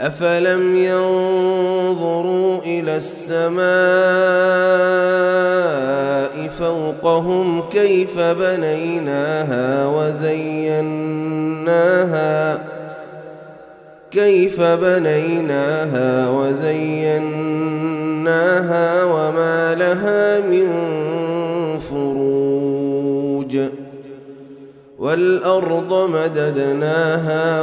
أفلم ينظروا إلى السماء فوقهم كيف بنيناها وزيناها كيف بنيناها وزيناها وما لها من فروج والأرض مددناها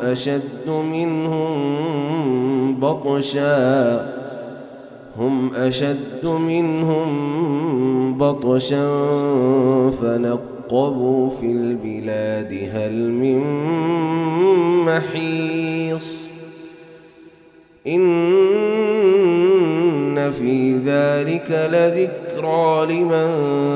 أشد منهم بطشا. هم أشد منهم بطشا فنقبوا في البلاد هل من محيص. إن في ذلك لذكرى لمن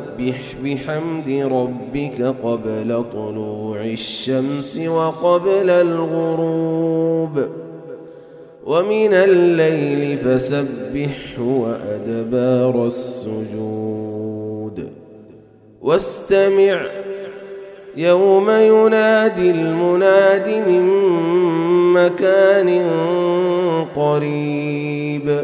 بحمد ربك قبل طلوع الشمس وقبل الغروب ومن الليل فسبحه وأدبار السجود واستمع يوم ينادي المناد من مكان قريب